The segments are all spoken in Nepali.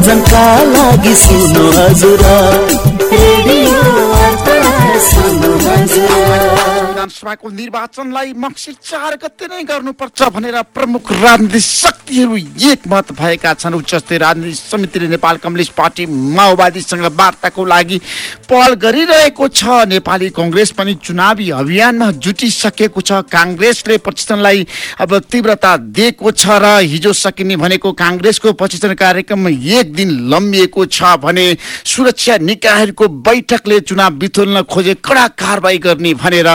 मनोरञ्जनका लागि सुन्नु हजुर। रेडियो सुन्नु हजुर। विधानसभाको निर्वाचनलाई मक्सिर चार गते नै गर्नुपर्छ भनेर प्रमुख राजनीतिक शक्तिहरू एकमत भएका छन्। उच्च स्तरीय राजनीतिक समितिले नेपाल कम्युनिस्ट पार्टी माओवादीसँग वार्ताको लागि पहल गरिरहेको छ। नेपाली कङ्ग्रेस पनि चुनावी अभियानमा जुटिसकेको छ। काङ्ग्रेसले प्रशिक्षणलाई अब तीव्रता दिएको छ र हिजो सकिने भनेको काङ्ग्रेसको प्रशिक्षण कार्यक्रम एक दिन लम्बिएको छ भने सुरक्षा निकायहरूको बैठकले चुनाव बिथोल्न खोजे कडा कारवाही गर्ने भनेर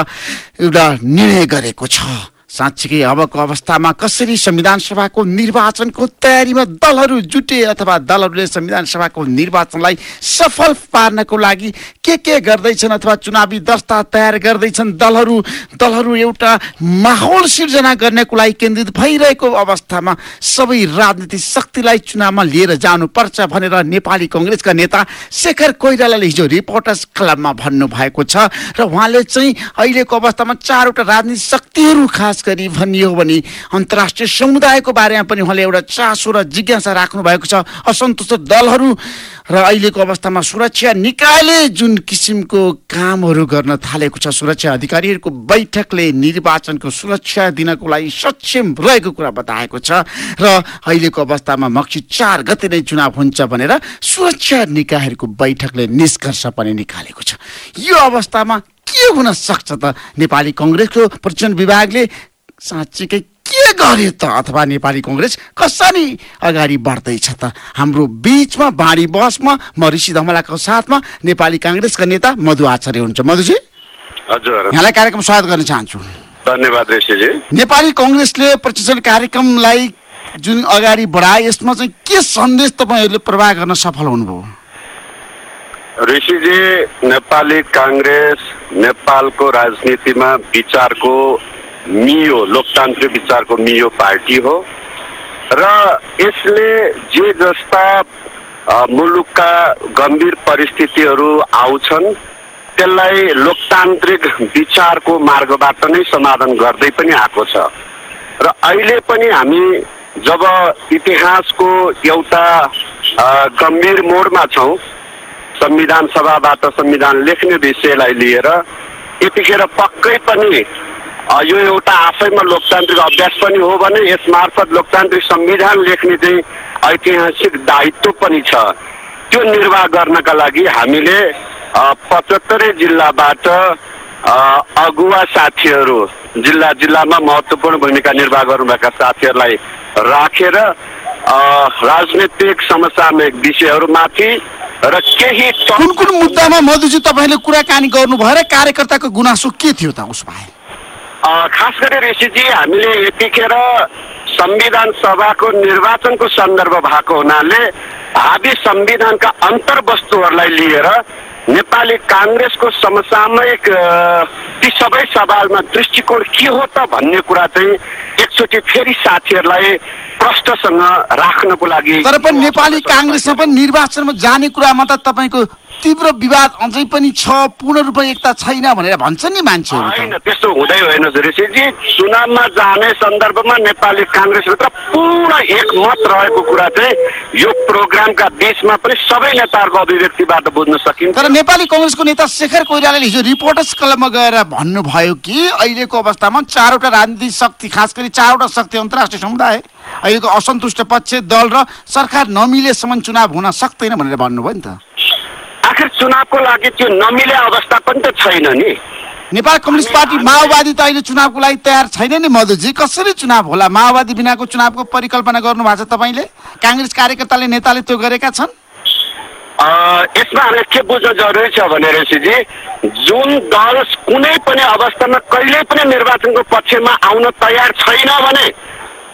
एउटा निर्णय गरेको छ। साँच्चीकै अबको अवस्थामा कसरी संविधान सभाको निर्वाचनको तयारीमा दलहरू जुटे अथवा दलहरूले संविधान सभाको निर्वाचनलाई सफल पार्नको लागि के के गर्दैछन् अथवा चुनावी दस्ता तयार गर्दैछन् दलहरू? दलहरू एउटा माहौल सिर्जना गर्नको लागि केन्द्रित भइरहेको अवस्थामा सबै राजनीतिक शक्तिलाई चुनावमा लिएर जानुपर्छ भनेर नेपाली कङ्ग्रेसका नेता शेखर कोइरालाले हिजो रिपोर्टर्स क्लबमा भन्नुभएको छ। र उहाँले चाहिँ अहिलेको अवस्थामा चारवटा राजनीतिक शक्तिहरू खास गरी भनियो भने अन्तर्राष्ट्रिय समुदायको बारेमा पनि उहाँले एउटा चासो र जिज्ञासा राख्नु भएको छ। असन्तुष्ट दलहरू र अहिलेको अवस्थामा सुरक्षा निकायले जुन किसिमको कामहरू गर्न थालेको छ सुरक्षा अधिकारीहरूको बैठकले निर्वाचनको सुरक्षा दिनको लागि सक्षम रहेको कुरा बताएको छ र अहिलेको अवस्थामा मक्सी चार गते नै चुनाव हुन्छ भनेर सुरक्षा निकायहरूको बैठकले निष्कर्ष पनि निकालेको छ। यो अवस्थामा के हुन सक्छ त? नेपाली कङ्ग्रेसको प्रचण्ड विभागले साँच्चीकै के गर्यो त? अथवा नेपाली कङ्ग्रेस कसरी अगाडि बढ्दैछ त? हाम्रो बिचमा बाढी बसमा म ऋषि धमलाको साथमा नेपाली काङ्ग्रेसका नेता मधु आचार्य हुन्छ मधुजी? हजुर। यहाँलाई कार्यक्रम स्वागत गर्न चाहन्छु। धन्यवाद ऋषिजी। नेपाली कङ्ग्रेसले प्रशिक्षण कार्यक्रमलाई जुन अगाडि बढाए यसमा चाहिँ के सन्देश तपाईँहरूले प्रवाह गर्न सफल हुनुभयो? ऋषिजी नेपाली काङ्ग्रेस नेपालको राजनीतिमा विचारको मियो लोकतान्त्रिक विचारको मियो पार्टी हो। र यसले जे जस्ता मुलुकका गम्भीर परिस्थितिहरू आउँछन् त्यसलाई लोकतान्त्रिक विचारको मार्गबाट नै समाधान गर्दै पनि आएको छ। र अहिले पनि हामी जब इतिहासको एउटा गम्भीर मोडमा छौँ संविधान सभाबाट संविधान लेख्ने विषयलाई लिएर यतिखेर पक्कै पनि यो एउटा आफैमा लोकतान्त्रिक अभ्यास पनि हो भने यस मार्फत लोकतान्त्रिक संविधान लेख्ने चाहिँ ऐतिहासिक दायित्व पनि छ। त्यो निर्वाह गर्नका लागि हामीले पचहत्तरै जिल्लाबाट अगुवा साथीहरू जिल्ला जिल्लामा महत्त्वपूर्ण भूमिका निर्वाह गर्नुभएका साथीहरूलाई राखेर अ, राजनीतिक समसामयिक विषयहरूमाथि र केही कुन कुन मुद्दामा मधुजी तपाईँले कुराकानी गर्नुभयो र कार्यकर्ताको गुनासो के थियो त उस भए अ, खास गरी ऋषिजी हामीले यतिखेर संविधान सभाको निर्वाचनको सन्दर्भ भएको हुनाले भावी संविधानका अन्तर्वस्तुहरूलाई लिएर नेपाली काङ्ग्रेसको समसामयिक ती सबै सवालमा दृष्टिकोण के हो त भन्ने कुरा चाहिँ एकचोटि फेरि साथीहरूलाई प्रश्नसँग राख्नको लागि तर पनि नेपाली काङ्ग्रेसमा पनि निर्वाचनमा जाने कुरामा त तपाईँको तीव्र विवाद अझै पनि छ पूर्ण रूपमा एकता छैन भनेर भन्छन् नि मान्छेहरू होइन। त्यस्तो हुँदै होइन ऋषिजी चुनावमा जाने सन्दर्भमा नेपाली काङ्ग्रेसभित्र पूर्ण एकमत रहेको कुरा चाहिँ यो प्रोग्रामका बिचमा पनि सबै नेताहरूको अभिव्यक्तिबाट बुझ्न सकिन्छ। तर नेपाली कङ्ग्रेसको नेता शेखर कोइरालाले हिजो रिपोर्टर्स क्लबमा गएर भन्नुभयो कि अहिलेको अवस्थामा चारवटा राजनीतिक शक्ति खास गरी चारवटा शक्ति अन्तर्राष्ट्रिय समुदाय अहिलेको असन्तुष्ट पक्ष दल र सरकार नमिलेसम्म चुनाव हुन सक्दैन भनेर भन्नुभयो नि त। आखिर चुनावको लागि त्यो नमिले अवस्था पनि त छैन नि। नेपाल कम्युनिस्ट पार्टी माओवादी त अहिले चुनावको लागि तयार छैन नि मधुजी कसरी चुनाव होला? माओवादी बिनाको चुनावको परिकल्पना गर्नु भएको छ तपाईँले? काङ्ग्रेस कार्यकर्ताले नेताले त्यो गरेका छन्? यसमा हामीले के बुझ्न जरुरी छ भने ऋषिजी जुन दल कुनै पनि अवस्थामा कहिल्यै पनि निर्वाचनको पक्षमा आउन तयार छैन भने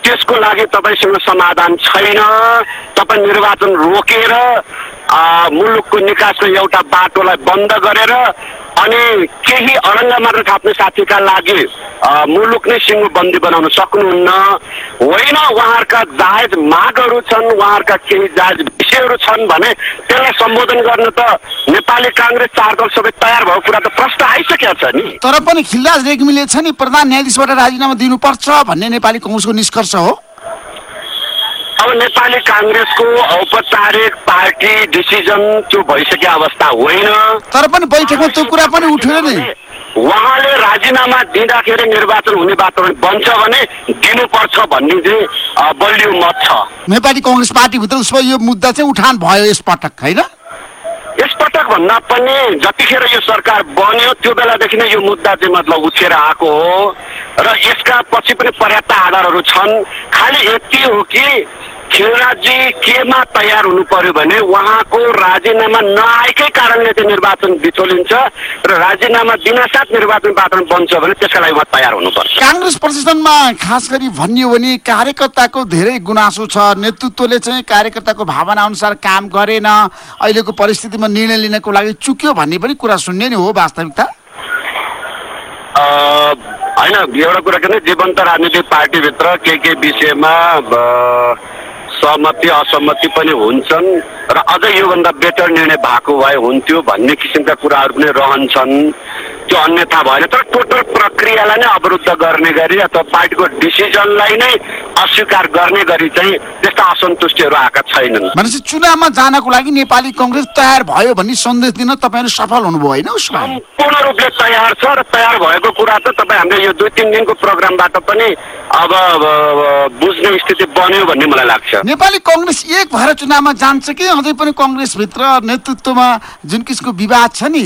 त्यसको लागि तपाईँसँग समाधान छैन। तपाईँ निर्वाचन रोकेर मुलुकको निकासको एउटा बाटोलाई बन्द गरेर अनि केही अडङ्ग मात्र थाप्ने साथीका लागि मुलुक नै सिङ्गो बन्दी बनाउन सक्नुहुन्न। होइन उहाँहरूका जायज मागहरू छन् उहाँहरूका केही जायज विषयहरू छन् भने त्यसलाई सम्बोधन गर्न त नेपाली काङ्ग्रेस चार दल सबै तयार भएको कुरा त प्रश्न आइसकेको छ नि। तर पनि खिलराज रेग्मीले छ नि प्रधान न्यायाधीशबाट राजीनामा दिनुपर्छ भन्ने नेपाली कङ्ग्रेसको निष्कर्ष हो। नेपाली काङ्ग्रेसको औपचारिक पार्टी डिसिजन त्यो भइसके अवस्था होइन। तर पनि बैठकमा त्यो कुरा पनि उठ्यो नि। उहाँले राजीनामा दिँदाखेरि निर्वाचन हुने वातावरण बन्छ भने दिनुपर्छ भन्ने चाहिँ बलियो मत छ। नेपाली कङ्ग्रेस पार्टीभित्र उसमा यो मुद्दा चाहिँ उठान भयो यसपटक होइन? यसपटक भन्दा पनि जतिखेर यो सरकार बन्यो त्यो बेलादेखि नै यो मुद्दा चाहिँ मतलब उठेर आएको हो। र यसका पछि पनि पर्याप्त आधारहरू छन्। खालि यति हो कि खेलराजी केमा तयार हुनु पर्यो भने उहाँको राजीनामा नआएकै कारणले चाहिँ निर्वाचन बिचोलिन्छ र राजीनामा दिनासाथ निर्वाचन वातावरण बन्छ भने त्यसका लागि उहाँ तयार हुनुपर्छ। काङ्ग्रेस प्रशासनमा खास गरी भनियो भने कार्यकर्ताको धेरै गुनासो छ। नेतृत्वले चाहिँ कार्यकर्ताको भावना अनुसार काम गरेन। अहिलेको परिस्थितिमा निर्णय लिनको लागि चुक्यो भन्ने पनि कुरा सुन्ने नै हो वास्तविकता। होइन एउटा कुरा के भने जीवन्त राजनीतिक पार्टीभित्र के के विषयमा सहमति असहमति पनि हुन्छन् र अझ योभन्दा बेटर निर्णय भएको भए हुन्थ्यो भन्ने किसिमका कुराहरू पनि रहन्छन्। त्यो अन्यथा भएन तर टोटल प्रक्रियालाई नै अवरुद्ध गर्ने गरी अथवा पार्टीको डिसिजनलाई नै अस्वीकार गर्ने गरी चाहिँ त्यस्ता असन्तुष्टिहरू आएका छैनन्। भनेपछि चुनावमा जानको लागि नेपाली कङ्ग्रेस तयार भयो भन्ने सन्देश दिन तपाईँहरू सफल हुनुभयो होइन सम्पूर्ण रूपले तयार छ र तयार भएको कुरा त तपाईँ हामीले यो दुई तिन दिनको प्रोग्रामबाट पनि अब बुझ्ने स्थिति बन्यो भन्ने मलाई लाग्छ। नेपाली कङ्ग्रेस एक भएर चुनावमा जान्छ कि अझै पनि कङ्ग्रेसभित्र नेतृत्वमा जुन किसिमको विवाद छ नि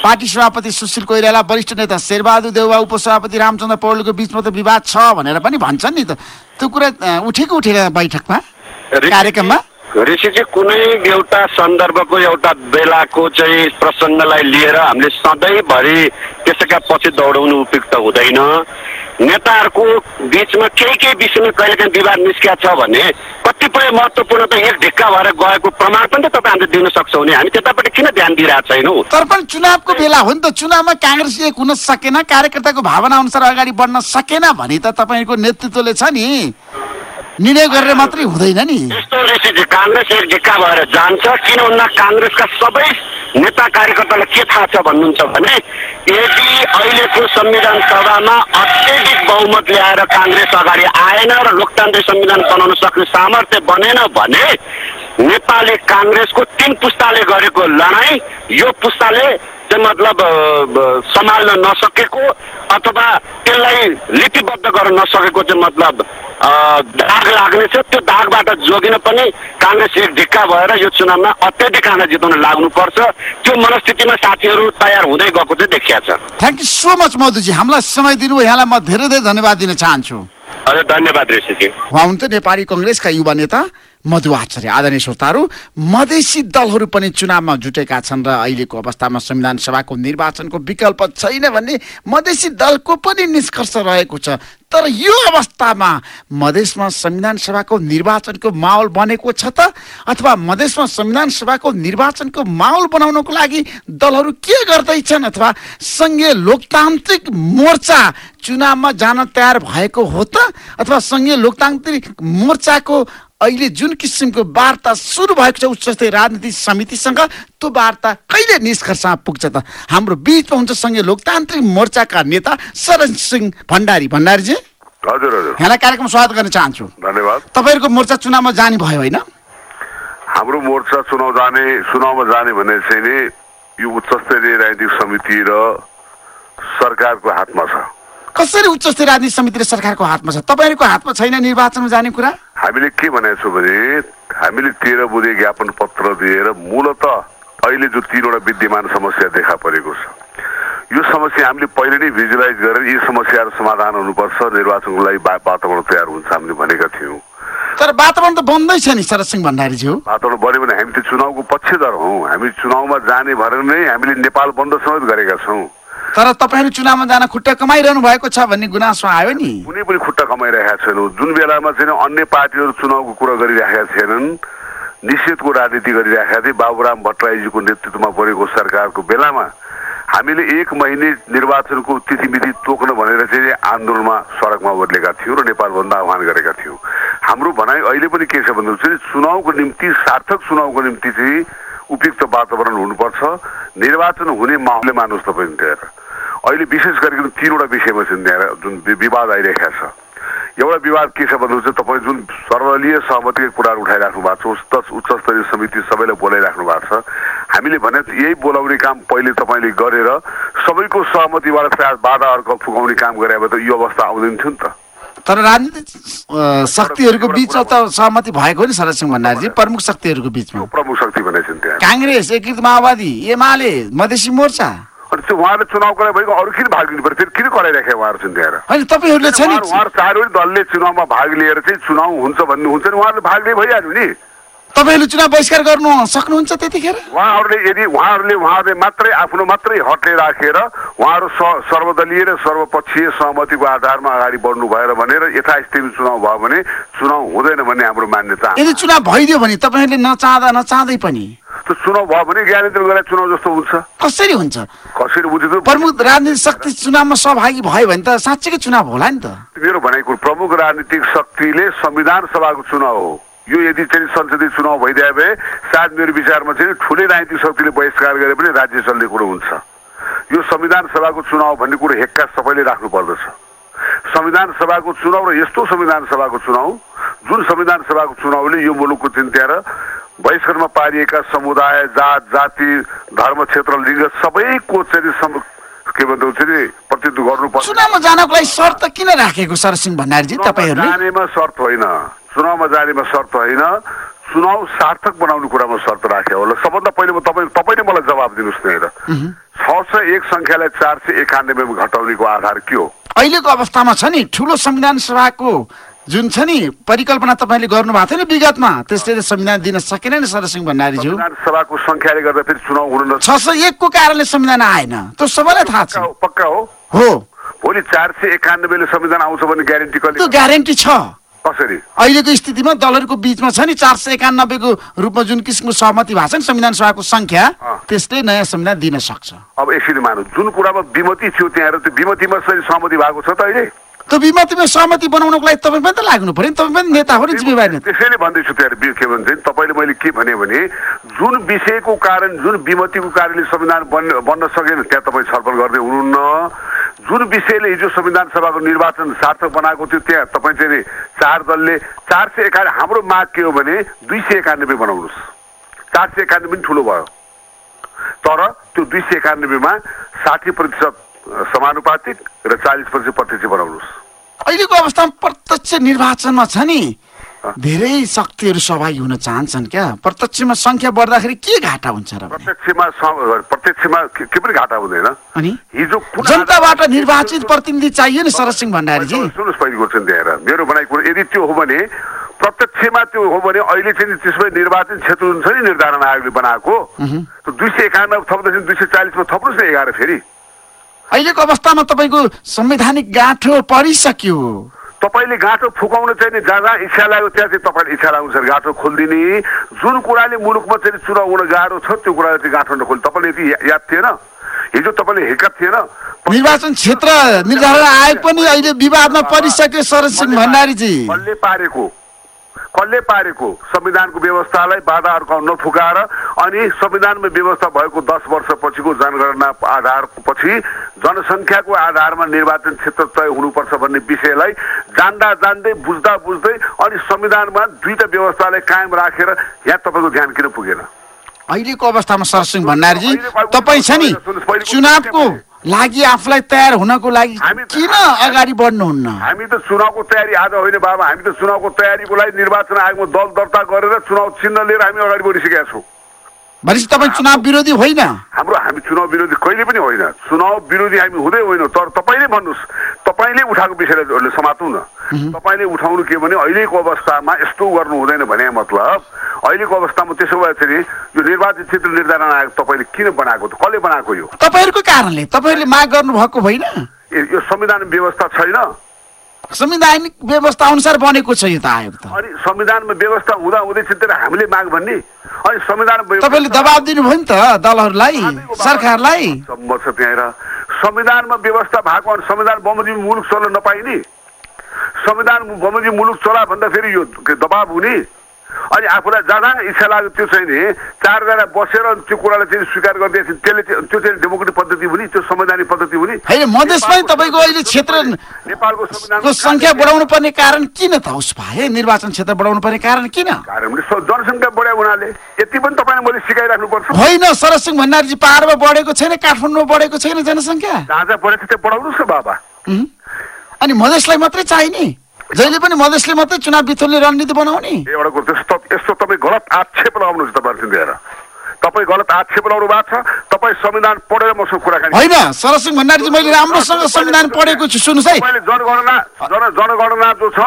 पार्टी सभापति सुशील कोइराला वरिष्ठ नेता शेरबहादुर देउवा उपसभापति रामचन्द्र पौडेलको बिचमा त विवाद छ भनेर पनि भन्छन् नि त। त्यो कुरा उठेको उठेन बैठकमा कार्यक्रममा? ऋषिजी कुनै एउटा सन्दर्भको एउटा बेलाको चाहिँ प्रसङ्गलाई लिएर हामीले सधैँभरि त्यसैका पछि दौडाउनु उपयुक्त हुँदैन। नेताहरूको बिचमा केही केही विषयमा कहिलेकाहीँ विवाद निस्किया छ भने कतिपय महत्त्वपूर्ण त एक ढिक्का भएर गएको प्रमाण पनि त तपाईँ हामीले दिन सक्छौँ नि। हामी त्यतापट्टि किन ध्यान दिइरहेको छैनौँ? तर पनि चुनावको बेला हो नि त। चुनावमा काङ्ग्रेस एक हुन सकेन कार्यकर्ताको भावना अनुसार अगाडि बढ्न सकेन भने त तपाईँको नेतृत्वले छ नि। निर्णय गरेर मात्रै हुँदैन नि। काङ्ग्रेस एक ढिक्का भएर जान्छ किन भन्दा काङ्ग्रेसका सबै नेता कार्यकर्तालाई के थाहा छ भन्नुहुन्छ भने यदि अहिलेको संविधान सभामा अत्यधिक बहुमत ल्याएर काङ्ग्रेस अगाडि आएन र लोकतान्त्रिक संविधान बनाउन सक्ने सामर्थ्य बनेन भने नेपाली काङ्ग्रेसको तिन पुस्ताले गरेको लडाइँ यो पुस्ताले चाहिँ मतलब सम्हाल्न नसकेको अथवा त्यसलाई लिपिबद्ध गर्न नसकेको चाहिँ मतलब दाग लाग्नेछ त्यो दागबाट जोगिन पनि काङ्ग्रेस एक ढिक्का भएर यो चुनावमा अत्याधिक आँखा जिताउन लाग्नुपर्छ। त्यो मनस्थितिमा साथीहरू तयार हुँदै गएको चाहिँ देखिया छ। थ्याङ्क यू सो मच मधुजी हामीलाई समय दिनु यहाँलाई म धेरै धेरै धन्यवाद दिन चाहन्छु। हजुर धन्यवाद ऋषिजी। उहाँ हुनुहुन्थ्यो नेपाली कङ्ग्रेसका युवा नेता। मधु आचार्य आदरणीय श्रोताहरू मधेसी दलहरू पनि चुनावमा जुटेका छन् र अहिलेको अवस्थामा संविधान सभाको निर्वाचनको विकल्प छैन भन्ने मधेसी दलको पनि निष्कर्ष रहेको छ। तर यो अवस्थामा मधेसमा संविधान सभाको निर्वाचनको माहौल बनेको छ त? अथवा मधेसमा संविधान सभाको निर्वाचनको माहौल बनाउनको लागि दलहरू के गर्दैछन्? अथवा सङ्घीय लोकतान्त्रिक मोर्चा चुनावमा जान तयार भएको हो त? अथवा सङ्घीय लोकतान्त्रिक मोर्चाको अहिले जुन किसिमको वार्ता सुरु भएको छ उच्च स्तरीय राजनीतिक समितिसँग त्यो वार्ता कहिले निष्कर्षमा पुग्छ त? हाम्रो बिचमा हुन्छ सङ्घीय लोकतान्त्रिक मोर्चाका नेता शरण सिंह भण्डारी। भण्डारीजी? हजुर हजुर। यहाँलाई कार्यक्रम स्वागत गर्न चाहन्छु। धन्यवाद। तपाईँहरूको मोर्चा चुनावमा जाने भयो होइन? हाम्रो मोर्चा चुनाव जाने चुनावमा जाने भने चाहिँ नि यो उच्च स्तरीय राजनीतिक समिति र सरकारको हातमा छ। कसरी उच्च स्तरीय राजनीतिक समिति र सरकारको हातमा छ? तपाईँहरूको हातमा छैन निर्वाचनमा जाने कुरा? हामीले के भनेको छौँ भने हामीले तेह्र बुधे ज्ञापन पत्र दिएर मूलत अहिले जो तिनवटा विद्यमान समस्या देखा परेको छ यो समस्या हामीले पहिले नै भिजुलाइज गरेर यी समस्याहरू समाधान हुनुपर्छ निर्वाचनको लागि वातावरण तयार हुन्छ हामीले भनेका थियौँ। तर वातावरण त बन्दै छ नि शरद सिंह भण्डारीज्यू। वातावरण बन्यो भने हामी त चुनावको पक्षधर हौँ। हामी चुनावमा जाने भएर नै हामीले नेपाल बन्द समेत गरेका छौँ। तर तपाईँहरू चुनावमा जान खुट्टा कमाइरहनु भएको छ भन्ने गुनासो आयो नि। कुनै पनि खुट्टा कमाइरहेका छैनौँ जुन बेलामा चाहिँ अन्य पार्टीहरू चुनावको कुरा गरिरहेका थिएनन् निषेधको राजनीति गरिरहेका थिए बाबुराम भट्टराईजीको नेतृत्वमा बनेको सरकारको बेलामा हामीले एक महिने निर्वाचनको तिथिमिति तोक्न भनेर चाहिँ आन्दोलनमा सडकमा बदलेका थियौँ र नेपाल बन्द आह्वान गरेका थियौँ। हाम्रो भनाइ अहिले पनि के छ भन्दा चुनावको निम्ति सार्थक चुनावको निम्ति चाहिँ उपयुक्त वातावरण हुनुपर्छ निर्वाचन हुने माहौलले मान्नुहोस् तपाईँ त्यहाँ। अहिले विशेष गरिकन तिनवटा विषयमा चाहिँ त्यहाँ जुन विवाद आइरहेका छ। एउटा विवाद के छ भन्नुहुन्छ तपाईँ जुन सर्वदलीय सहमतिको कुराहरू उठाइराख्नु भएको छ उच्च स्तरीय समिति सबैलाई बोलाइराख्नु भएको छ हामीले भने यही बोलाउने काम पहिले तपाईँले गरेर सबैको सहमतिबाट बाधा अर्को फुकाउने काम गरे त यो अवस्था आउँदैन थियो नि त। तर राजनीतिक शक्तिहरूको बिचमा त सहमति भएको नि शरद भण्डारीजी प्रमुख शक्तिहरूको बिचमा। प्रमुख शक्ति भनेको काङ्ग्रेस एकीकृत माओवादी एमाले मधेसी मोर्चा। अनि त्यो उहाँले चुनाव अरू किन भाग लिनु फेरि किन कराइराखे उहाँहरू चाहिँ त्यहाँ होइन तपाईँहरूले छ नि उहाँहरू उहाँहरू चारवटै दलले चुनावमा भाग लिएर चाहिँ चुनाव हुन्छ भन्नुहुन्छ नि उहाँहरूले भाग लिए भइहाल्यो नि। तपाईँहरूले चुनाव बहिष्कार गर्नु सक्नुहुन्छ त्यतिखेर? उहाँहरूले यदि उहाँहरूले उहाँहरूले मात्रै आफ्नो मात्रै हटले राखेर उहाँहरू स- सर्वदलीय र सर्वपक्षीय सहमतिको आधारमा अगाडि बढ्नु भएर भनेर यथास्थिति चुनाव भयो भने चुनाव हुँदैन भन्ने हाम्रो मान्यता यदि चुनाव भइदियो भने तपाईँहरूले नचाहँदा नचाहँदै पनि चुनाव भयो भने ज्ञानेन्द्र गरेर चुनाव जस्तो हुन्छ। कसरी हुन्छ? कसरी बुझ्यो प्रमुख राजनीतिक शक्ति चुनावमा सहभागी भयो भने त साँच्चीकै चुनाव होला नि त। मेरो भनाइको प्रमुख राजनीतिक शक्तिले संविधान सभाको चुनाव हो। यो यदि चाहिँ संसदीय चुनाव भइदिए भए सायद मेरो विचारमा चाहिँ ठुलै राजनीतिक शक्तिले बहिष्कार गरे पनि राज्य चल्ने कुरो हुन्छ। यो संविधान सभाको चुनाव भन्ने कुरो हेक्का सबैले राख्नु पर्दछ। संविधान सभाको चुनाव र यस्तो संविधान सभाको चुनाव जुन संविधान सभाको चुनावले यो मुलुकको चिन्ता र बहिष्कारमा पारिएका समुदाय जात जाति धर्म क्षेत्र लिङ्ग सबैको चाहिँ के भन्छ प्रतिनिधित्व गर्नुपर्छ। चुनावमा जानको लागि शर्त किन राखेको सरसिंह भण्डारीजी जानेमा शर्त होइन। चुनावमा जानेमा शर्त होइन। चुनाव सार्थक बनाउने कुरामा शर्त राखे होला। सबभन्दा पहिले म तपाईँ तपाईँले मलाई जवाब दिनुहोस् न हेर। छ सय एक सङ्ख्यालाई चार सय एकानब्बेमा घटाउनेको आधार के हो? अहिलेको अवस्थामा छ नि ठुलो संविधान सभाको जुन छ नि परिकल्पना तपाईँले गर्नुभएको थियो नि विगतमा त्यसले संविधान दिन सकेन नि सरसिंह भण्डारीज्यू। सभाको सङ्ख्याले गर्दा फेरि चुनाव हुन छ सय एकको कारणले संविधान आएन। त्यो सबैलाई थाहा छ। पक्का हो? हो। भोलि चार सय एकानब्बेले संविधान आउँछ भने ग्यारेन्टी त्यो कहिले ग्यारेन्टी छ। कसरी? अहिलेको स्थितिमा दलहरूको बिचमा छ नि चार सय एकानब्बेको रूपमा जुन किसिमको सहमति भएको छ नि संविधान सभाको संख्या। त्यसले नयाँ संविधान दिन सक्छ। अब यसरी मानौ जुन कुरामा विमति थियो त्यहाँ त्यो विमतिमा सही सहमति भएको छ त अहिले? त्यो विमतिमा सहमति बनाउनको लागि तपाईँ पनि त लाग्नु पर्यो नि तपाईँ पनि नेता हो नि जिम्मेवारी त्यसैले भन्दैछु त्यहाँ के भन्छ तपाईँले मैले के भने भने जुन विषयको कारण जुन विमतिको कारणले संविधान बन्न बन्न सकेन त्यहाँ तपाईँ छलफल गर्दै हुनुहुन्न। जुन विषयले हिजो संविधान सभाको निर्वाचन सार्थक बनाएको थियो त्यहाँ तपाईँ चाहिँ चार दलले चार सय एकानब्बे हाम्रो माग के हो भने दुई सय एकानब्बे बनाउनुहोस्। चार सय एकानब्बे पनि ठुलो भयो। तर त्यो दुई सय एकानब्बेमा साठी प्रतिशत समानुपातिक र चालिस प्रतिशत प्रत्यक्ष बनाउनुहोस्। अहिलेको अवस्थामा प्रत्यक्ष निर्वाचनमा छ नि। धेरै शक्तिहरू सहभागी हुन चाहन्छन् क्या? प्रत्यक्षमा संख्या बढ्दाखेरि के घाटा हुन्छ र? प्रत्यक्षमा प्रत्यक्षमा के पनि घाटा हुँदैन। अनि? हिजो जनताबाट निर्वाचित प्रतिनिधि चाहियो नि शरद सिंह भण्डारीजी सुन्नुहोस् पहिलो क्वेसन दिएर मेरो भनाइ कुरो यदि त्यो हो भने प्रत्यक्षमा त्यो हो भने अहिले चाहिँ त्यसमा निर्वाचन क्षेत्र हुन्छ नि निर्धारण आयोगले बनाएको। दुई सय एकानब्बे थप्दैछ दुई सय चालिसमा थप्नुहोस् न एघार फेरि। अहिलेको अवस्थामा तपाईँको संवैधानिक गाँठो परिसक्यो। तपाईँले गाँठो फुकाउन चाहिँ नि जहाँ जहाँ इच्छा लाग्यो त्यहाँ चाहिँ तपाईँले इच्छा लाग्नु गाँठो खोलिदिने। जुन कुराले मुलुकमा चाहिँ चुनाव हुन गाह्रो छ त्यो कुराले चाहिँ गाँठो नखोल्ने तपाईँले यति याद थिएन? हिजो तपाईँले हिर्कत थिएन? निर्वाचन क्षेत्र निर्धारण आयोग पनि अहिले विवादमा परिसक्यो शरद सिंह भण्डारीजी। पारेको। कसले पारेको? संविधानको व्यवस्थालाई बाधा नफुकाएर अनि संविधानमा व्यवस्था भएको दस वर्षपछिको जनगणना आधार पछि जनसङ्ख्याको आधारमा निर्वाचन क्षेत्र तय हुनुपर्छ भन्ने विषयलाई जान्दा जान्दै बुझ्दा बुझ्दै अनि संविधानमा दुईटा व्यवस्थालाई कायम राखेर यहाँ तपाईँको ध्यान किन पुगेन? अहिलेको अवस्थामा शरद सिंह भण्डारीजी तपाईँ छ नि? चुनावको लागि आफूलाई तयार हुनको लागि किन अगाडि बढ्नुहुन्न? हामी त चुनावको तयारी आज होइन बाबा। हामी त चुनावको तयारीको लागि निर्वाचन आयोगमा दल दर्ता गरेर चुनाव चिन्ह लिएर हामी अगाडि बढिसकेका छौँ। भनेपछि तपाईँ चुनाव विरोधी होइन। हाम्रो हामी चुनाव विरोधी कहिले पनि होइन। चुनाव विरोधी हामी हुँदै होइनौँ तर तपाईँले भन्नुहोस् तपाईँले उठाएको विषयलाई समातौँ न। तपाईँले उठाउनु के भने अहिलेको अवस्थामा यस्तो गर्नु हुँदैन भने मतलब अहिलेको अवस्थामा त्यसो भए चाहिँ यो निर्वाचित क्षेत्र निर्धारण आयोग तपाईँले किन बनाएको त कसले बनाएको यो? तपाईँहरूको कारणले तपाईँहरूले माग गर्नुभएको होइन। ए- यो संविधान व्यवस्था छैन। संवैधानिक व्यवस्था अनुसार बनेको छ यो त आयोग त। अनि संविधानमा व्यवस्था हुँदा हुँदै चिन्तेर हामीले माग भन्ने? अनि संविधान तपाईँले दबाब दिनुभयो नि त दलहरूलाई सरकारलाई। छ संविधानमा व्यवस्था भएको अनि संविधान बमोजिम मुलुक चल्न नपाइने। संविधान बमोजिम मुलुक चला भन्दा फेरि यो दबाब हुने। अनि आफूलाई जहाँ इच्छा लाग्यो त्यो चाहिँ नि चारजना बसेर अनि त्यो कुरालाई चाहिँ स्वीकार गरिदिएपछि त्यसले त्यो चाहिँ डेमोक्रेटिक पद्धति हुने त्यो संवैधानिक पद्धति हुने। होइन मधेसमै तपाईँको अहिले क्षेत्र नेपालको संविधान को संख्या बढाउनु पर्ने कारण किन त उस भए निर्वाचन क्षेत्र बढाउनु पर्ने कारण किन? कारणले स- जनसङ्ख्या बढ्यो हुनाले यति पनि तपाईँले मैले सिकाइराख्नुपर्छ। होइन सरसिंह भण्डारीजी पहाडमा बढेको छैन काठमाडौँमा बढेको छैन जनसङ्ख्या? जहाँ जहाँ बढेको छ त्यो बढाउनुहोस् न बाबा. अनि मधेसलाई मात्रै चाहिने? जहिले पनि मधेसले मात्रै चुनाव बिथोल्ने रणनीति बनाउने। एउटा कुरो यस्तो तपाईँ गलत आक्षेप लगाउनुहुन्छ तपाईँहरू लिएर तपाईँ गलत आक्षेप लगाउनु भएको छ तपाईँ संविधान पढेर मसँग कुराकानी होइन सरसिंह भण्डारीजी मैले राम्रोसँग संविधान पढेको छु सुन्नुहोस् है। जनगणना जन जनगणना जो छ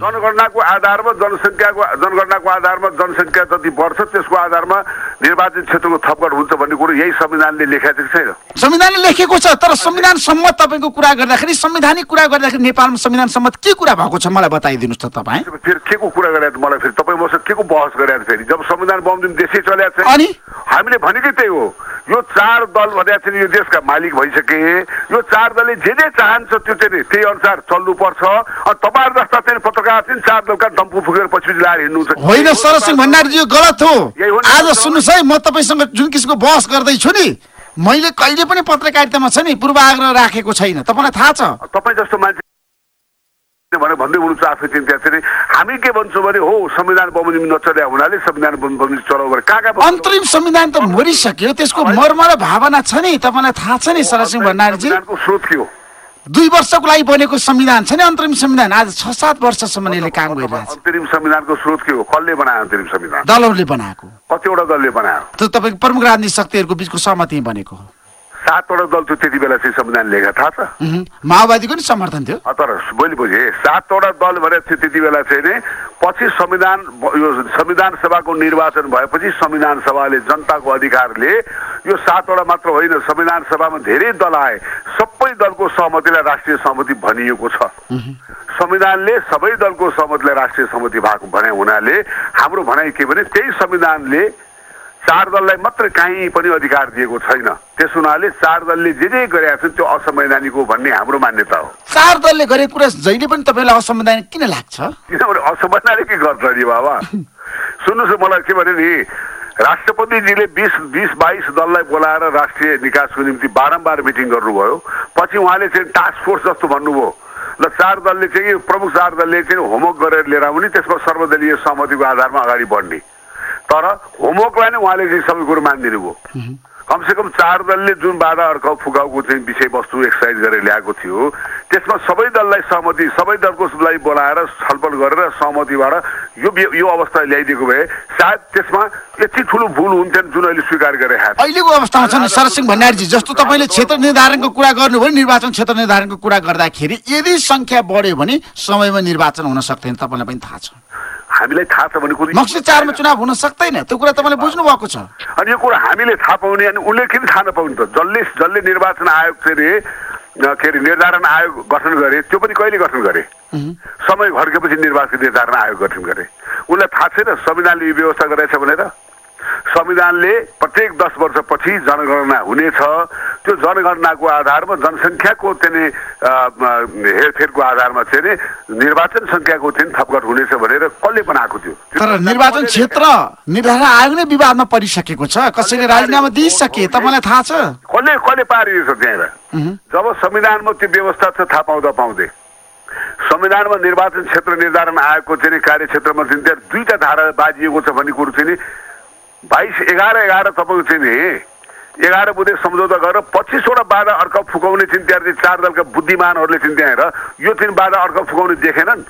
जनगणनाको आधारमा जनसङ्ख्याको जनगणनाको आधारमा जनसङ्ख्या जति बढ्छ त्यसको आधारमा निर्वाचन क्षेत्रको थपघट हुन्छ भन्ने कुरो यही संविधानले लेखाएको छ छैन? संविधानले लेखेको छ तर संविधान सम्मत तपाईँको कुरा गर्दाखेरि संवैधानिक कुरा गर्दाखेरि नेपालमा संविधान सम्मत के कुरा भएको छ मलाई बताइदिनुहोस् त तपाईँ। फेरि के को कुरा गरेर मलाई फेरि तपाईँ मसँग के को बहस गरेर फेरि? जब संविधान बमोजिम देशै चलेको छ। अनि? हामीले भनेकै त्यही हो। यो चार दल भनेको चाहिँ यो देशका मालिक भइसके। यो चार दलले जे जे चाहन्छ त्यो चाहिँ नि त्यही अनुसार चल्नुपर्छ। अनि तपाईँहरू जस्ता चाहिँ पत्रकार चाहिँ चार दलका डम्फु फुकेर पछि लाएर हिँड्नुहुन्छ। होइन सरसिंह भण्डारीजी यो गलत हो। आज सुन्नुहोस् है म तपाईँसँग जुन किसिमको बहस गर्दैछु नि मैले कहिले पनि पत्रकारितामा छ नि पूर्वाग्रह राखेको छैन। तपाईँलाई थाहा छ। तपाईँ जस्तो मान्छे भनेर भन्दै हुनुहुन्छ आफै चाहिँ त्यहाँ चाहिँ हामी के भन्छौँ भने हो संविधान बमोजिम नचल्या हुनाले संविधान बमोजिम चलाउ भने कहाँ कहाँ अन्तरिम संविधान त मरिसक्यो। त्यसको मर्म र भावना छ नि तपाईँलाई थाहा छ नि सरसिंह भण्डारीजी। स्रोत के हो? दुई वर्षको लागि बनेको संविधान छ नि अन्तरिम संविधान। आज छ सात वर्षसम्म यसले काम गरिरहेको छ। अन्तरिम संविधानको स्रोत के हो? कसले बनायो अन्तरिम संविधान? दलहरूले बनाएको। कतिवटा दलले बनायो? त्यो तपाईँको प्रमुख राजनीतिक शक्तिहरूको बिचको सहमति बनेको हो। सातवटा दल थियो त्यति बेला चाहिँ संविधान लेखा थाहा छ। माओवादीको नि समर्थन थियो। तर मैले बुझेँ सातवटा दल भनेर थियो त्यति बेला चाहिँ नि पछि संविधान यो संविधान सभाको निर्वाचन भएपछि संविधान सभाले जनताको अधिकारले यो सातवटा मात्र होइन संविधान सभामा धेरै दल आए। सबै दलको सहमतिलाई राष्ट्रिय सहमति भनिएको छ। संविधानले सबै दलको सहमतिलाई राष्ट्रिय सहमति भएको भने हुनाले हाम्रो भनाइ के भने त्यही संविधानले चार दललाई मात्र काहीँ पनि अधिकार दिएको छैन। त्यस हुनाले चार दलले जे जे गरेका छन् त्यो असंवैधानिक हो भन्ने हाम्रो मान्यता हो। चार दलले गरेको कुरा जहिले पनि तपाईँलाई असंवैधानिक किन लाग्छ? किनभने असंवैधानिक गर्छ नि बाबा? सुन्नुहोस् न मलाई के भने नि राष्ट्रपतिजीले बिस बिस बाइस दललाई बोलाएर राष्ट्रिय निकासको निम्ति बारम्बार मिटिङ गर्नुभयो। पछि उहाँले चाहिँ टास्क फोर्स जस्तो भन्नुभयो। ल चार दलले चाहिँ प्रमुख चार दलले चाहिँ होमवर्क गरेर लिएर आउने त्यसमा सर्वदलीय सहमतिको आधारमा अगाडि बढ्ने। तर होमवर्कलाई नै उहाँले चाहिँ सबै कुरो मानिदिनु भयो। कमसेकम चार दलले जुन बाधा अर्काउ फुकाउको चाहिँ विषयवस्तु एक्सर्साइज गरेर ल्याएको थियो त्यसमा सबै दललाई सहमति सबै दलको लाई बोलाएर छलफल गरेर सहमतिबाट यो यो अवस्था ल्याइदिएको भए सायद त्यसमा यति ठुलो भुल हुन्थेन जुन अहिले स्वीकार गरे अहिलेको अवस्थामा छ सरसिंह भण्डारीजी जस्तो तपाईँले क्षेत्र निर्धारणको कुरा गर्नुभयो निर्वाचन क्षेत्र निर्धारणको कुरा गर्दाखेरि यदि संख्या बढ्यो भने समयमा निर्वाचन हुन सक्दैन तपाईँलाई पनि थाहा छ। हामीलाई थाहा छ भने कुरो चारमा चुनाव हुन सक्दैन। त्यो कुरा तपाईँले बुझ्नु भएको छ। अनि यो कुरा हामीले थाहा पाउने अनि उसले किन थाहा नपाउने त? जसले जसले निर्वाचन आयोग चाहिँ अरे के अरे निर्धारण आयोग गठन गरे त्यो पनि कहिले गठन गरे? समय घड्केपछि निर्वाचन निर्धारण आयोग गठन गरे। उसलाई थाहा छैन? संविधानले यो व्यवस्था गरेछ भनेर। संविधानले प्रत्येक दस वर्षपछि जनगणना हुनेछ। त्यो जनगणनाको आधारमा जनसङ्ख्याको चाहिँ हेरफेरको आधारमा चाहिँ निर्वाचन सङ्ख्याको चाहिँ थपघट हुनेछ भनेर कसले बनाएको थियो? तर निर्वाचन क्षेत्र निर्धारण आयोग नै विवादमा परिसकेको छ। कसैले राजीनामा दिइसके तपाईँलाई थाहा छ। कसले कसले पारिदिएछ त्यहाँबाट? जब संविधानमा त्यो व्यवस्था छ थाहा पाउँदा पाउँदै। संविधानमा निर्वाचन क्षेत्र निर्धारण आयोगको चाहिँ नि कार्यक्षेत्रमा चाहिँ त्यहाँ दुईटा धारा बाजिएको छ भन्ने कुरो चाहिँ बाइस एघार एघार तपाईँको चाहिँ नि एघार बुधे सम्झौता गरेर पच्चिसवटा बाधा अर्का फुकाउने चाहिँ त्यहाँ चाहिँ चार दलका बुद्धिमानहरूले चाहिँ त्यहाँ यो चाहिँ बाधा अर्का फुकाउने देखेनन्?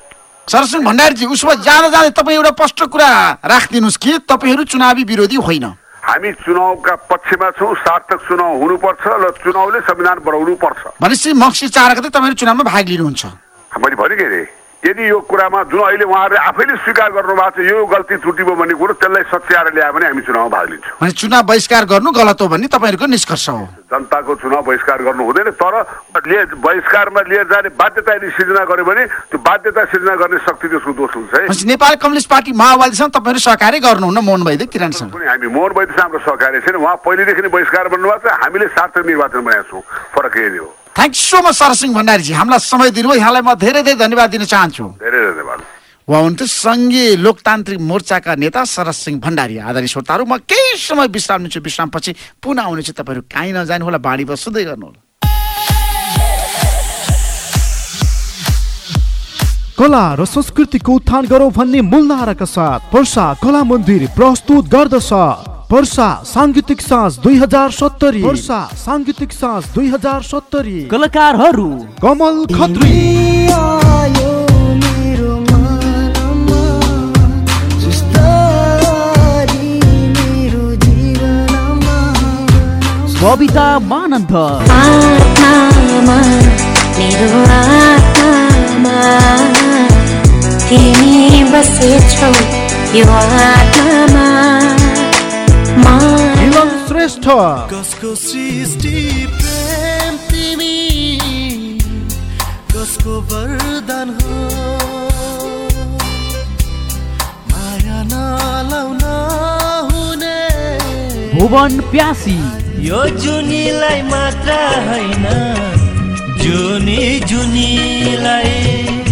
सरसिंह भण्डारीजी उसमा जाँदा जाँदै तपाईँ एउटा स्पष्ट कुरा राखिदिनुहोस् कि तपाईँहरू चुनावी विरोधी होइन। हामी चुनावका पक्षमा छौँ सार्थक चुनाव हुनुपर्छ र चुनावले संविधान बढाउनु पर्छ भनेपछि मक्सी चार गते तपाईँहरू चुनावमा भाग लिनुहुन्छ। मैले भने के अरे? यदि यो कुरामा जुन अहिले उहाँहरूले आफैले स्वीकार गर्नुभएको छ यो गल्ती त्रुटि भयो भन्ने कुरो त्यसलाई सच्याएर ल्यायो भने हामी चुनावमा भाग लिन्छौँ। चुनाव बहिष्कार गर्नु गलत हो भन्ने तपाईँहरूको निष्कर्ष हो। जनताको चुनाव बहिष्कार गर्नु हुँदैन तर बहिष्कारमा लिएर जाने बाध्यता यदि सिर्जना गर्यो भने त्यो बाध्यता सिर्जना गर्ने शक्ति त्यसको दोष हुन्छ है। नेपाल कम्युनिस्ट पार्टी माओवादीसँग तपाईँहरू सहकार्य गर्नुहुन्न मोहन वैद्य किरणसँग। हामी मोहन वैद्यसँग हाम्रो सहकार्य छैन उहाँ पहिलेदेखि नै बहिष्कार गर्नुभएको छ हामीले सार्थक निर्वाचन बनाएको छौँ फरक यही हो। थ्याङ्क सो मच सरसिंह भण्डारीजी हामीलाई समय दिनुभयो यहाँलाई म धेरै धेरै धन्यवाद दिन चाहन्छु धेरै धन्यवाद उहाँ हुनुहुन्थ्यो सङ्घीय लोकतान्त्रिक मोर्चाका नेता शरद सिंह भण्डारी आदरणीय श्रोताहरू म केही समय विश्राम लिन्छु विश्रामपछि पुनः आउनेछु तपाईँहरू काहीँ नजानु होला बाढी बस्दै गर्नु होला कला र संस्कृतिको उत्थान गरौँ भन्ने मूल नाराका साथ पर्सा कला मन्दिर प्रस्तुत गर्दछ पर्सा साङ्गीतिक साँझ दुई हजार सत्तरी पर्सा साङ्गीतिक साँझ दुई हजार सत्तरी कलाकारहरू कमल खत्री बबिता मानन्द आत्मामा मेरो आत्मामा तिमी बसेछौ यो आत्मामा मा मिलन श्रेष्ठ कसको सृष्टि प्रेम तिमी कसको वरदान हो माया नलाउन हुने भुवन प्यासी यो जुनीलाई मात्र होइन जुनी जुनीलाई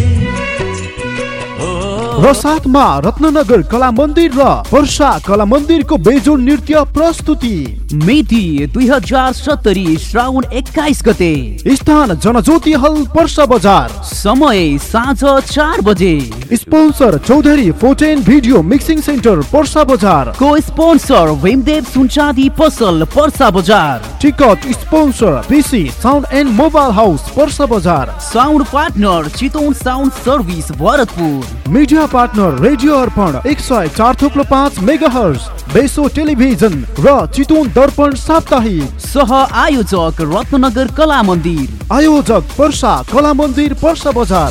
र साथमा रत्ननगर कला मन्दिर र पर्सा कला मन्दिरको बेजोड नृत्य प्रस्तुति। मिति दुई हजार सत्तरी श्रावण एक्काइस गते। स्थान जनज्योति हल पर्सा बजार। समय साँझ चार बजे। Sponsor Chaudhary फोटेन video mixing center Parsa Bazar. को स्पोन्सर भीमदेव सुनचाँदी पसल Parsa Bazar. Ticket sponsor PC sound and mobile house Parsa Bazar. Sound partner Chitwan sound service Bharatpur. Media partner radio Arpan एक सय चार थुप्लो पाँच मेगा बेसो टेलिभिजन र चितवन दर्पण साप्ताहिक। सह आयोजक रत्नगर कला मन्दिर। आयोजक पर्सा कला मन्दिर पर्सा बजार।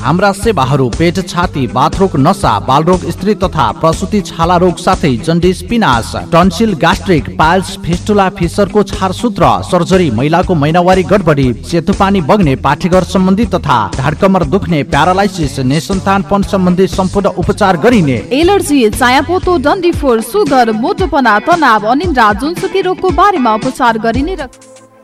हाम्रा सेवाहरू पेट छाती बाथरोग नसा बालरोग स्त्री तथा प्रसुति छाला रोग साथै जन्डिस पिनास टन्सिल गास्ट्रिक पाइल्स फिस्टुला फिसरको छारसूत्र सर्जरी महिलाको महिनावारी गडबडी सेतु पानी बग्ने पाठेघर सम्बन्धी तथा ढाडकमर दुख्ने प्यारालाइसिस निसन्तानपन सम्बन्धी सम्पूर्ण उपचार गरिने। एलर्जी चायापोतो डन्डीफोर सुगर मोटोपना तनाव अनिन्द्रा जुनसुकी रोगको बारेमा उपचार गरिने र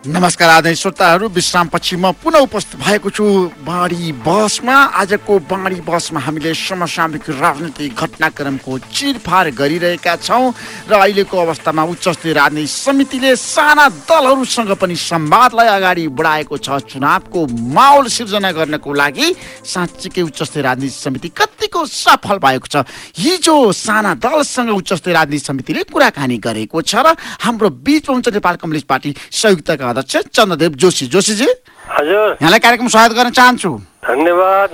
नमस्कार आदरणीय श्रोताहरू विश्रामपछि म पुनः उपस्थित भएको छु बाढी बसमा। आजको बाढी बसमा हामीले समसामयिक राजनीतिक घटनाक्रमको चिरफार गरिरहेका छौँ र अहिलेको अवस्थामा उच्चस्तरीय राजनीतिक समितिले साना दलहरूसँग पनि संवादलाई अगाडि बढाएको छ। चुनावको माहौल सिर्जना गर्नको लागि साँच्चीकै उच्चस्तरीय राजनीतिक समिति कतिको सफल भएको छ। हिजो साना दलसँग उच्चस्तरीय राजनीतिक समितिले कुराकानी गरेको छ र हाम्रो बिचमा हुन्छ नेपाल कम्युनिस्ट पार्टी संयुक्तका अध्यक्ष चन्द्रदेव जोशी। जोशीजी हजुर। यहाँलाई कार्यक्रम स्वागत गर्न चाहन्छु। धन्यवाद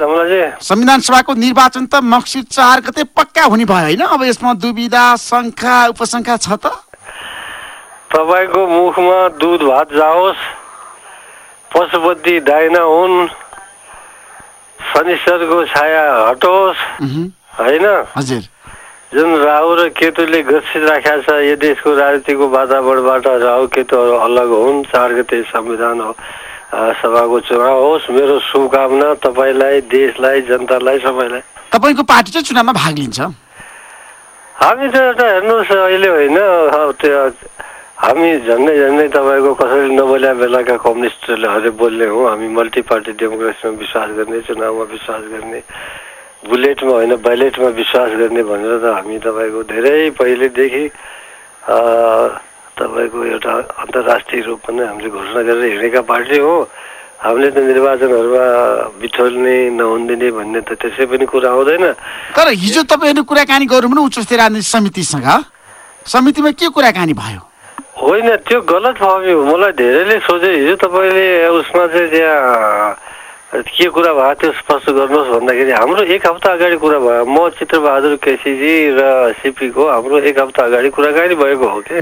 संविधान सभाको निर्वाचन त मक्सिर चार गते पक्का हुने भयो होइन? अब यसमा दुविधा शङ्का उपशङ्का छ त? तपाईँको मुखमा दुध भात जाओस् पशुपति दाइना हुन् शनिश्चरको छाया हटोस् होइन? हजुर। जुन राहु र केतुले ग्रसित राखेको छ यो देशको राजनीतिको वातावरणबाट राहु केतुहरू अलग हुन् चार गते संविधान सभाको चुनाव होस् मेरो शुभकामना तपाईँलाई देशलाई जनतालाई सबैलाई। तपाईँको पार्टी चाहिँ चुनावमा भाग लिन्छ? हामी त एउटा हेर्नुहोस् अहिले होइन त्यो हामी झन्डै झन्डै तपाईँको कसैले नबोल्या बेलाका कम्युनिस्टहरूले बोल्ने हो हामी मल्टी पार्टी डेमोक्रेसीमा विश्वास गर्ने चुनावमा विश्वास गर्ने। बुलेटमा होइन ब्यालेटमा विश्वास गर्ने भनेर त हामी तपाईँको धेरै पहिलेदेखि तपाईँको एउटा अन्तर्राष्ट्रिय रूपमा नै हामीले घोषणा गरेर हिँडेका पार्टी हो। हामीले त निर्वाचनहरूमा बिथोल्ने नहुन्दिने भन्ने त त्यसै पनि कुरा आउँदैन तर हिजो तपाईँहरू कुराकानी गर्नु पनि उच्च राजनीतिक समितिसँग समितिमा के कुराकानी भयो? होइन त्यो गलत फहमी हो। मलाई धेरैले सोचे हिजो तपाईँले उसमा चाहिँ त्यहाँ के कुरा भयो त्यो स्पष्ट गर्नुहोस् भन्दाखेरि हाम्रो एक हप्ता अगाडि कुरा भयो म चित्रबहादुर केसीजी र सिपीको हाम्रो एक हप्ता अगाडि कुराकानी भएको हो कि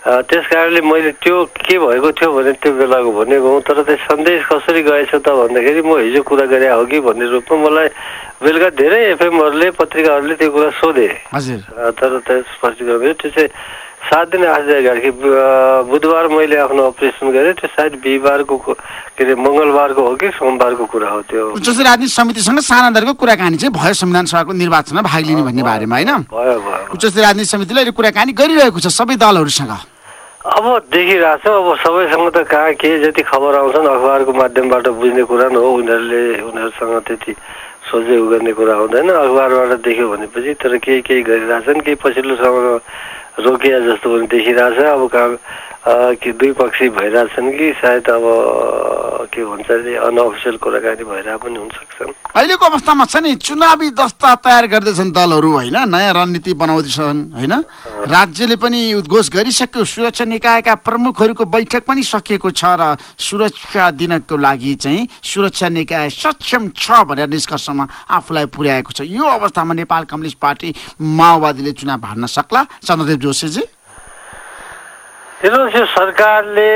त्यस कारणले मैले त्यो के भएको थियो भने त्यो बेलाको भनेको हुँ तर त्यो सन्देश कसरी गएछ त भन्दाखेरि म हिजो कुरा गरे हो कि भन्ने रूपमा मलाई बेलुका धेरै एफएमहरूले पत्रिकाहरूले त्यो कुरा सोधे तर त्यो स्पष्टीकरण त्यो चाहिँ सात दिन अगाडि कि बुधबार मैले आफ्नो अपरेसन गरेँ त्यो सायद बिहिबारको को- के अरे मङ्गलबारको हो कि सोमबारको कुरा हो त्यो। उच्च स्तरीय राजनीतिक समितिसँग साना दरको कुराकानी चाहिँ भयो संविधान सभाको निर्वाचनमा भाग लिने भन्ने बारेमा होइन? भयो भयो उच्च स्तरीय राजनीतिक समितिले अहिले कुराकानी गरिरहेको छ सबै दलहरूसँग। अब देखिरहेछ अब सबैसँग त कहाँ के जति खबर आउँछन् अखबारको माध्यमबाट बुझ्ने कुरा न हो उनीहरूले उनीहरूसँग त्यति सोझै उ गर्ने कुरा हुँदैन। अखबारबाट देख्यो भनेपछि तर केही केही गरिरहेछन् केही पछिल्लो समयमा रोकिया जस्तो पनि देखिरहेछ अब कहाँ अ, कि दुई पक्षी भइरहेछन् कि सायद अब के भन्छ अरे अनअफिसियल कुराकानी भइरहेको पनि हुनसक्छन्। अहिलेको अवस्थामा छ नि चुनावी दस्ता तयार गर्दैछन् दलहरू होइन? नयाँ रणनीति बनाउँदैछन् होइन? राज्यले पनि उद्घोष गरिसक्यो। सुरक्षा निकायका प्रमुखहरूको बैठक पनि सकिएको छ र सुरक्षा दिनको लागि चाहिँ सुरक्षा निकाय सक्षम छ भनेर निष्कर्षमा आफूलाई पुर्याएको छ। यो अवस्थामा नेपाल कम्युनिस्ट पार्टी माओवादीले चुनाव हार्न सक्ला। चन्द्रदेव जोशीजी। हेर्नुहोस् यो सरकारले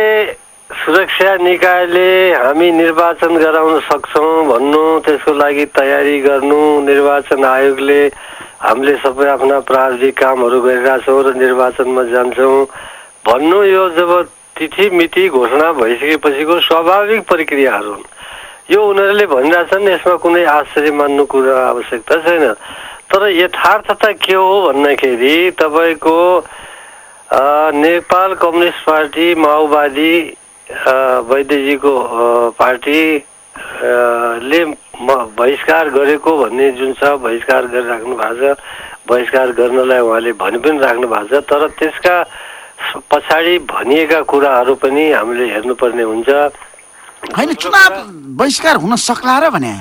सुरक्षा निकायले हामी निर्वाचन गराउन सक्छौँ भन्नु त्यसको लागि तयारी गर्नु निर्वाचन आयोगले हामीले सबै आफ्ना प्रारम्भिक कामहरू गरिरहेछौँ र निर्वाचनमा जान्छौँ भन्नु यो जब तिथि मिति घोषणा भइसकेपछिको स्वाभाविक प्रक्रियाहरू हुन्। यो उनीहरूले भनिरहेछन् यसमा कुनै आश्चर्य मान्नु कुरा आवश्यकता छैन। तर यथार्थता के हो भन्दाखेरि तपाईँको नेपाल कम्युनिस्ट पार्टी माओवादी वैद्यजीको पार्टी ले बहिष्कार गरेको भन्ने जुन छ बहिष्कार गरिराख्नु भएको छ बहिष्कार गर्नलाई उहाँले भनि पनि राख्नु भएको छ तर त्यसका पछाडि भनिएका कुराहरू पनि हामीले हेर्नुपर्ने हुन्छ। होइन चुनाव बहिष्कार हुन सक्ला र भने?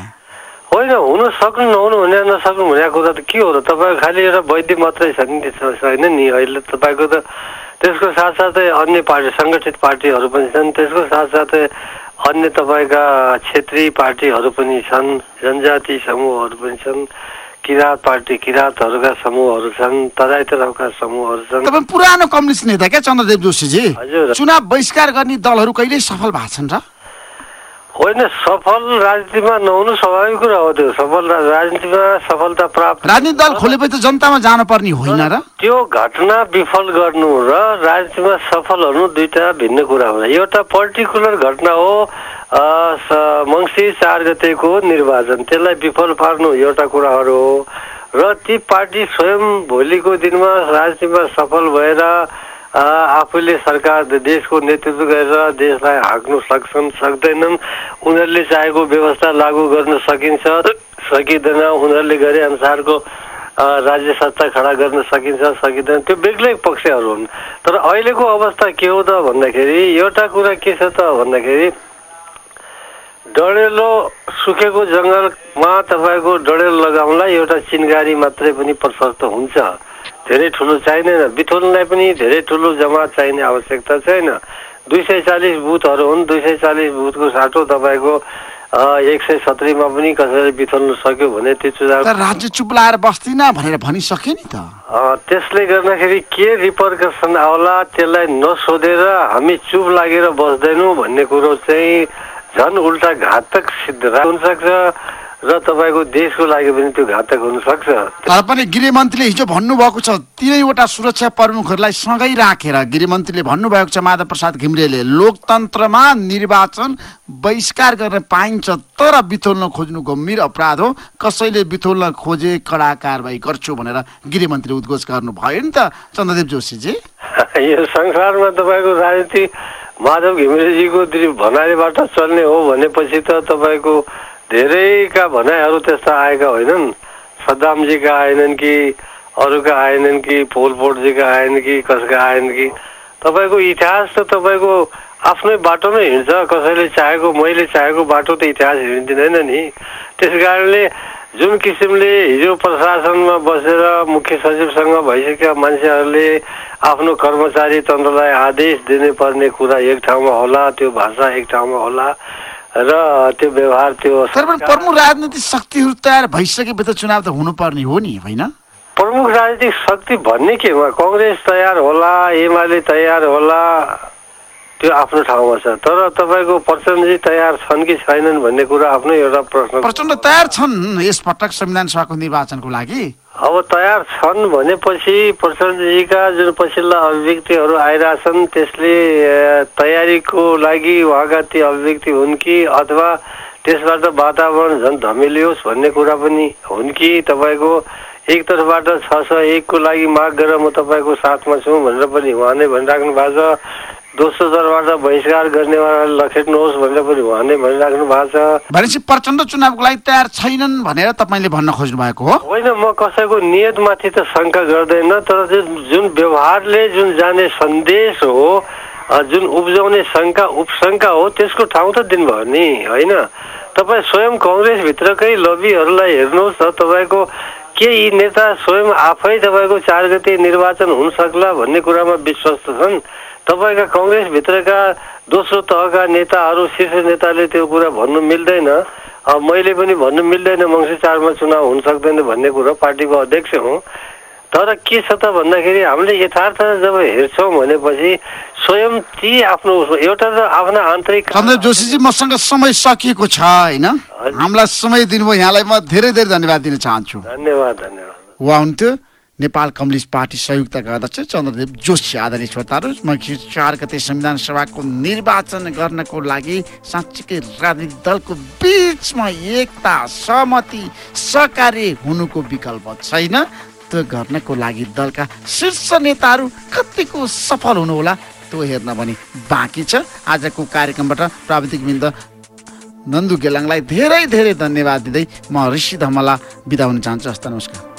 होइन हुन सक्नु नहुनु भने नसक्नु भनेको कुरा त के हो र तपाईँको खालि एउटा वैद्य मात्रै छ नि छैन नि अहिले तपाईँको त त्यसको साथसाथै अन्य पार्टी सङ्गठित पार्टीहरू पनि छन् त्यसको साथसाथै अन्य तपाईँका क्षेत्रीय पार्टीहरू पनि छन् जनजाति समूहहरू पनि छन् किराँत पार्टी किराँतहरूका समूहहरू छन् तराई तराउका समूहहरू छन् तपाईँ पुरानो कम्युनिस्ट नेता क्या चन्द्रदेव जोशीजी हजुर। चुनाव बहिष्कार गर्ने दलहरू कहिल्यै सफल भएको छन् र होइन सफल राजनीतिमा नहुनु स्वाभाविक कुरा हो त्यो। सफल राजनीतिमा सफलता प्राप्त राजनीतिक दल खोलेपछि त जनतामा जानुपर्ने होइन र? त्यो घटना विफल गर्नु र राजनीतिमा सफल हुनु दुईटा भिन्न कुरा हो एउटा पर्टिकुलर घटना हो मङ्सिर चार गतेको निर्वाचन। त्यसलाई विफल पार्नु एउटा कुराहरू हो। र ती पार्टी स्वयं भोलिको दिनमा राजनीतिमा सफल भएर आफूले सरकार देशको नेतृत्व गरेर देशलाई हाँक्नु सक्छन् सक्दैनन् उनीहरूले चाहेको व्यवस्था लागू गर्न सकिन्छ सकिँदैन उनीहरूले गरे अनुसारको राज्य सत्ता खडा गर्न सकिन्छ सकिँदैन त्यो बेग्लै पक्षहरू हुन् तर अहिलेको अवस्था के हो त भन्दाखेरि एउटा कुरा के छ त भन्दाखेरि डढेलो सुकेको जङ्गलमा तपाईँको डढेलो लगाउनलाई एउटा चिनगारी मात्रै पनि प्रशस्त हुन्छ धेरै ठुलो चाहिँदैन। बिथोल्नलाई पनि धेरै ठुलो जमात चाहिने आवश्यकता छैन। दुई सय चालिस बुथहरू हुन्। दुई सय चालिस बुथको साटो तपाईँको एक सय सत्रीमा पनि कसैले बिथोल्न सक्यो भने त्यो चुनाव राज्य चुप लाएर बस्दिन भनेर भनिसक्यो नि त। त्यसले गर्दाखेरि के रिपर्कसन आउला? त्यसलाई नसोधेर हामी चुप लागेर बस्दैनौँ भन्ने कुरो चाहिँ झन् उल्टा घातक सिद्ध हुनसक्छ र तपाईँको देशको लागि पनि त्यो घातक हुनसक्छ। तर पनि गृहमन्त्रीले हिजो भन्नुभएको छ तिनैवटा सुरक्षा प्रमुखहरूलाई सँगै राखेर गृहमन्त्रीले भन्नुभएको छ माधव प्रसाद घिम्रेले लोकतन्त्रमा निर्वाचन बहिष्कार गर्न पाइन्छ तर बिथोल्न खोज्नु गम्भीर अपराध हो। कसैले बिथोल्न खोजे कडा कारवाही गर्छु भनेर गृहमन्त्रीले उद्घोष गर्नुभयो नि त चन्द्रदेव जोशीजी। यो संसारमा तपाईँको राजनीति माधव घिमिरेजीको भनाइबाट चल्ने हो भनेपछि त तपाईँको धेरैका भनाइहरू त्यस्ता आएका होइनन्। सद्दामजीका आएनन् कि अरूका आएनन् कि पोलपोटजीका आएन कि कसका आएन कि। तपाईँको इतिहास त तपाईँको आफ्नै बाटोमै हिँड्छ। कसैले चाहेको मैले चाहेको बाटो त इतिहास हिँडिदिँदैन नि। त्यस कारणले जुन किसिमले हिजो प्रशासनमा बसेर मुख्य सचिवसँग भइसकेका मान्छेहरूले आफ्नो कर्मचारी तन्त्रलाई आदेश दिनुपर्ने कुरा एक ठाउँमा होला त्यो भाषा एक ठाउँमा होला। र त्यो व्यवहार त्यो तर पनि प्रमुख राजनीतिक शक्तिहरू तयार भइसकेपछि चुनाव त हुनुपर्ने हो नि होइन? प्रमुख राजनीतिक शक्ति भन्ने केमा कङ्ग्रेस तयार होला एमाले तयार होला त्यो आफ्नो ठाउँमा छ। तर तपाईँको प्रचण्डजी तयार छन् कि छैनन् भन्ने कुरा आफ्नो एउटा प्रश्न प्रचण्ड तयार छन् यसपटक संविधान सभाको निर्वाचनको लागि। अब तयार छन् भनेपछि प्रचण्डजीका जुन पछिल्ला अभिव्यक्तिहरू आइरहेछन् त्यसले तयारीको लागि उहाँका ती अभिव्यक्ति हुन् कि अथवा त्यसबाट वातावरण झन् धमिलियोस् भन्ने कुरा पनि हुन् कि? तपाईँको एकतर्फबाट छ सय एकको लागि माग गरेर म तपाईँको साथमा छु भनेर पनि उहाँले भनिराख्नु भएको छ। दोस्रो तर्फबाट बहिष्कार गर्नेवालाले लखेट्नुहोस् भनेर पनि उहाँले भनिराख्नु भएको छ। भनेपछि प्रचण्ड चुनावको लागि तयार छैनन् भनेर तपाईँले भन्न खोज्नु भएको हो। होइन म कसैको नियतमाथि त शङ्का गर्दैन तर जुन व्यवहारले जुन जाने सन्देश हो जुन उब्जाउने शङ्का उपशङ्का हो त्यसको ठाउँ त दिनुभयो नि होइन? तपाईँ स्वयं कङ्ग्रेसभित्रकै लबीहरूलाई हेर्नुहोस् न तपाईँको के यी नेता स्वयं आफै तपाईँको चार गते निर्वाचन हुन सक्ला भन्ने कुरामा विश्वस्त छन्। तपाईँका कङ्ग्रेसभित्रका दोस्रो तहका नेताहरू शीर्ष नेताले त्यो कुरा भन्नु मिल्दैन। मैले पनि भन्नु मिल्दैन मङ्सिर चारमा चुनाव हुन सक्दैन भन्ने कुरो पार्टीको अध्यक्ष हुँ। तर के छ त भन्दाखेरि हामीले यथार्थ जब हेर्छौँ भनेपछि स्वयं ती आफ्नो एउटा त आफ्ना आन्तरिक सन्दीप जोशीजी मसँग समय सकिएको छ होइन? हामीलाई समय दिनुभयो यहाँलाई म धेरै धेरै धन्यवाद दिन चाहन्छु। धन्यवाद धन्यवाद। उहाँ हुन्थ्यो नेपाल कम्युनिस्ट पार्टी संयुक्तका अध्यक्ष चन्द्रदेव जोशी आदरणीय श्रोताहरू। मङ्सिर चार गते संविधान सभाको निर्वाचन गर्नको लागि साँच्चीकै राजनीतिक दलको बिचमा एकता सहमति सहकार्य हुनुको विकल्प छैन। त्यो गर्नको लागि दलका शीर्ष नेताहरू कतिको सफल हुनुहोला? त्यो हेर्न पनि बाँकी छ। आजको कार्यक्रमबाट प्राविधिक वृन्द नन्दु गेलाङलाई धेरै धेरै धन्यवाद दिँदै म ऋषि धमला बिदा हुन चाहन्छु। हस्त नमस्कार।